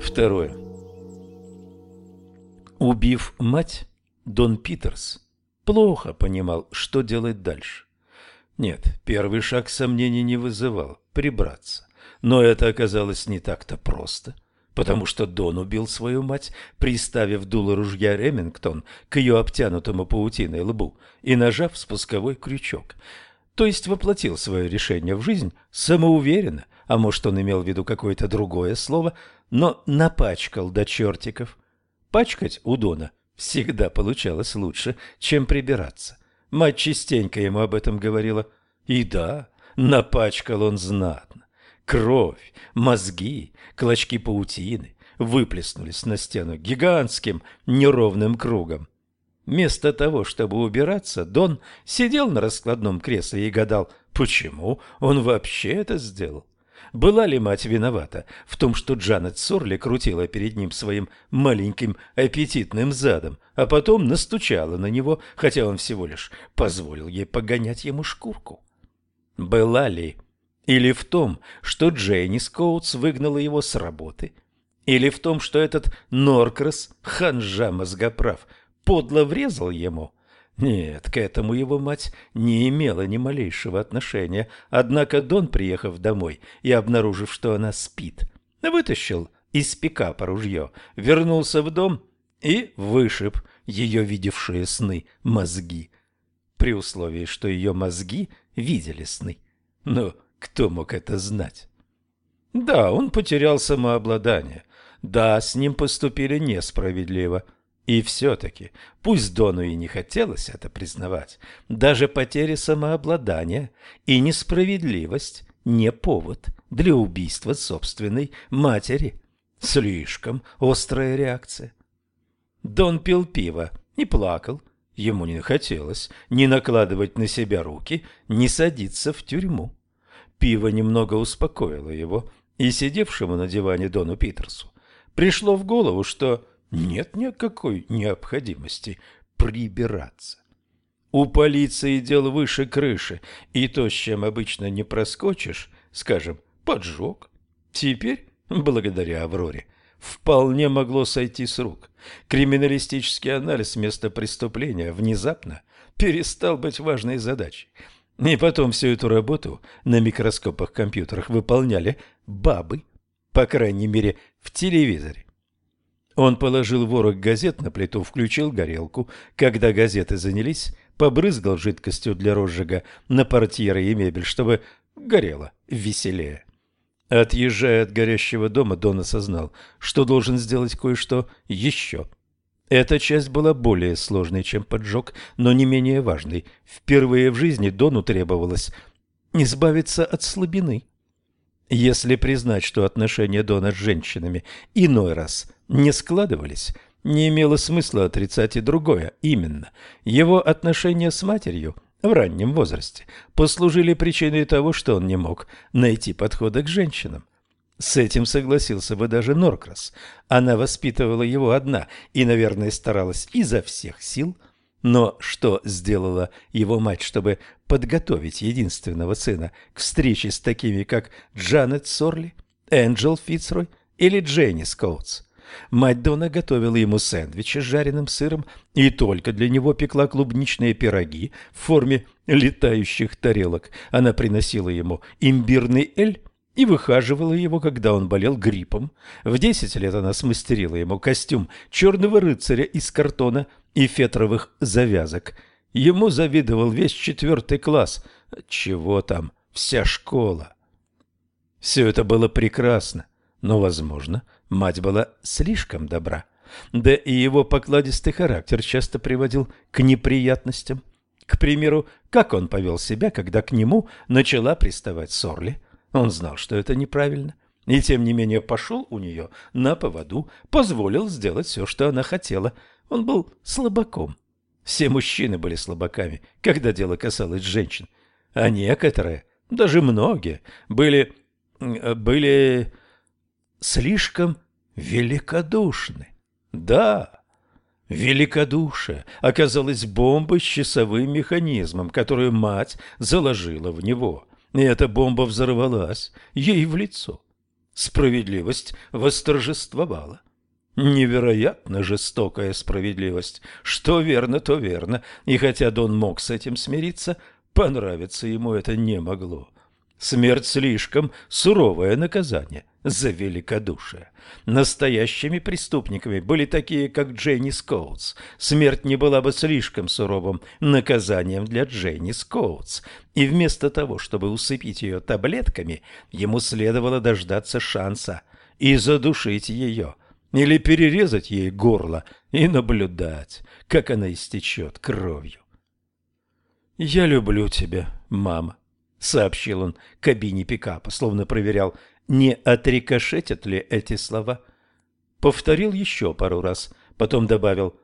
Второе. Убив мать, Дон Питерс плохо понимал, что делать дальше. Нет, первый шаг сомнений не вызывал – прибраться. Но это оказалось не так-то просто, потому что Дон убил свою мать, приставив дуло ружья Ремингтон к ее обтянутому паутиной лбу и нажав спусковой крючок. То есть воплотил свое решение в жизнь самоуверенно, а может он имел в виду какое-то другое слово, но напачкал до чертиков. Пачкать у Дона всегда получалось лучше, чем прибираться. Мать частенько ему об этом говорила. И да, напачкал он знатно. Кровь, мозги, клочки паутины выплеснулись на стену гигантским неровным кругом. Вместо того, чтобы убираться, Дон сидел на раскладном кресле и гадал, почему он вообще это сделал. Была ли мать виновата в том, что Джанет Сорли крутила перед ним своим маленьким аппетитным задом, а потом настучала на него, хотя он всего лишь позволил ей погонять ему шкурку? Была ли? Или в том, что Джейни Скоутс выгнала его с работы? Или в том, что этот Норкрас, ханжа мозгоправ, подло врезал ему? Нет, к этому его мать не имела ни малейшего отношения. Однако Дон, приехав домой и обнаружив, что она спит, вытащил из пикапа ружье, вернулся в дом и вышиб ее видевшие сны мозги. При условии, что ее мозги видели сны. Но кто мог это знать? Да, он потерял самообладание. Да, с ним поступили несправедливо. И все-таки, пусть Дону и не хотелось это признавать, даже потеря самообладания и несправедливость не повод для убийства собственной матери. Слишком острая реакция. Дон пил пиво, не плакал, ему не хотелось ни накладывать на себя руки, ни садиться в тюрьму. Пиво немного успокоило его, и сидевшему на диване Дону Питерсу пришло в голову, что нет никакой необходимости прибираться. У полиции дел выше крыши, и то, с чем обычно не проскочишь, скажем, поджог, теперь, благодаря Авроре, вполне могло сойти с рук. Криминалистический анализ места преступления внезапно перестал быть важной задачей. И потом всю эту работу на микроскопах-компьютерах выполняли бабы, по крайней мере, в телевизоре. Он положил ворог газет на плиту, включил горелку. Когда газеты занялись, побрызгал жидкостью для розжига на портьеры и мебель, чтобы горело веселее. Отъезжая от горящего дома, Дон осознал, что должен сделать кое-что еще. Эта часть была более сложной, чем поджог, но не менее важной. Впервые в жизни Дону требовалось избавиться от слабины. Если признать, что отношения Дона с женщинами иной раз не складывались, не имело смысла отрицать и другое, именно его отношения с матерью в раннем возрасте послужили причиной того, что он не мог найти подхода к женщинам. С этим согласился бы даже Норкрас. Она воспитывала его одна и, наверное, старалась изо всех сил. Но что сделала его мать, чтобы подготовить единственного сына к встрече с такими, как Джанет Сорли, Энджел Фицрой или Дженни Скоутс? Мать Дона готовила ему сэндвичи с жареным сыром и только для него пекла клубничные пироги в форме летающих тарелок. Она приносила ему имбирный эль и выхаживала его, когда он болел гриппом. В десять лет она смастерила ему костюм черного рыцаря из картона и фетровых завязок. Ему завидовал весь четвертый класс. Чего там, вся школа. Все это было прекрасно, но, возможно, Мать была слишком добра. Да и его покладистый характер часто приводил к неприятностям. К примеру, как он повел себя, когда к нему начала приставать Сорли. Он знал, что это неправильно, и тем не менее пошел у нее на поводу, позволил сделать все, что она хотела. Он был слабаком. Все мужчины были слабаками, когда дело касалось женщин, а некоторые, даже многие, были... были слишком великодушны. Да, великодушие оказалось бомбой с часовым механизмом, которую мать заложила в него, и эта бомба взорвалась ей в лицо. Справедливость восторжествовала. Невероятно жестокая справедливость. Что верно, то верно. И хотя Дон мог с этим смириться, понравиться ему это не могло. Смерть слишком суровое наказание за великодушие. Настоящими преступниками были такие, как Дженни Скоутс. Смерть не была бы слишком суровым наказанием для Дженни Скоутс. И вместо того, чтобы усыпить ее таблетками, ему следовало дождаться шанса и задушить ее, или перерезать ей горло и наблюдать, как она истечет кровью. «Я люблю тебя, мама», — сообщил он кабине пикапа, словно проверял, не отрикошетят ли эти слова. Повторил еще пару раз, потом добавил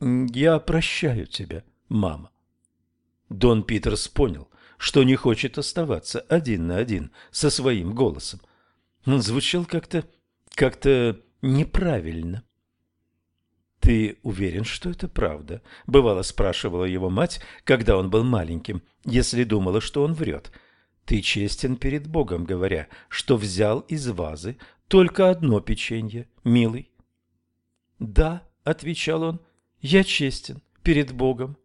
«Я прощаю тебя, мама». Дон Питерс понял, что не хочет оставаться один на один со своим голосом. Он звучал как-то... как-то неправильно. «Ты уверен, что это правда?» – бывало спрашивала его мать, когда он был маленьким, если думала, что он врет. Ты честен перед Богом, говоря, что взял из вазы только одно печенье, милый. Да, отвечал он, я честен перед Богом.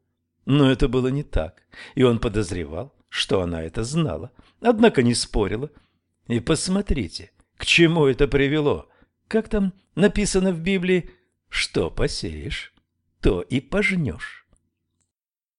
Но это было не так, и он подозревал, что она это знала, однако не спорила. И посмотрите, к чему это привело. Как там написано в Библии? Что посеешь, то и пожнешь.